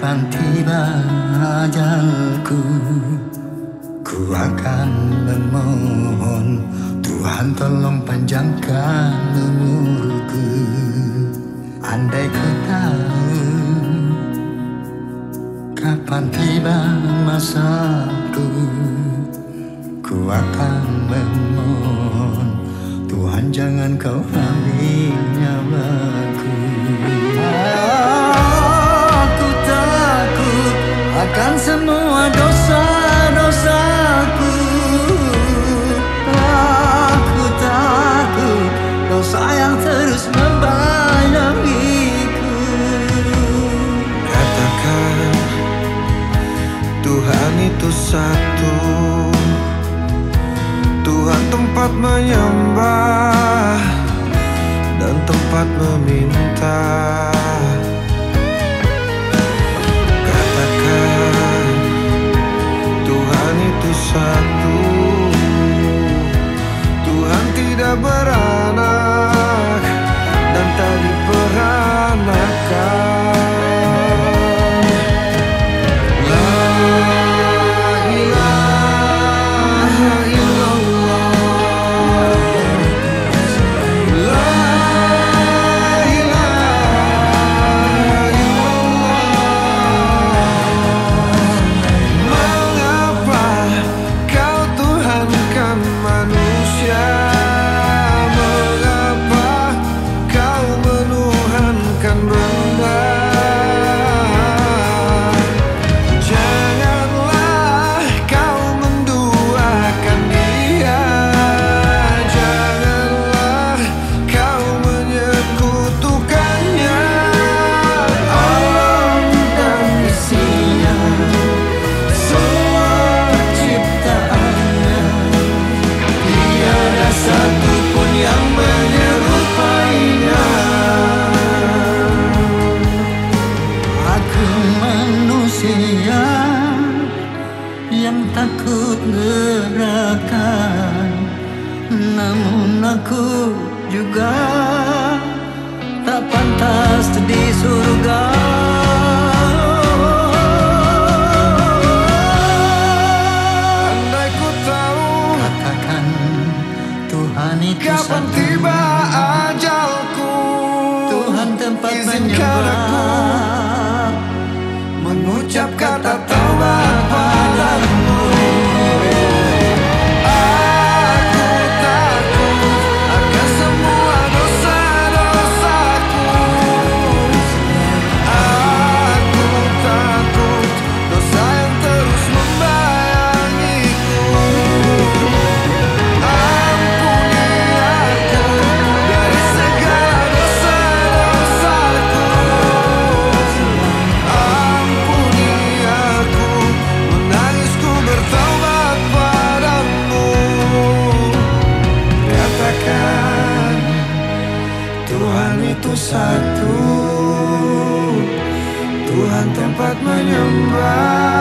kapan tiba ajalku Ku akan memohon Tuhan tolong panjangkan umurku. Andai ku tahu Kapan tiba masaku Ku akan memohon Tuhan jangan kau ambilnya satu Tuhan tempat menyembah Dan tempat meminta. Katakan Tuhan itu satu manusia yang takut neraka Namun aku juga tak pantas di surga. Andai ku tahu Katakan Tuhan itu kapan satu. tiba ajalku? Tuhan tempat menyembah ucapkan atas Tempat menyembah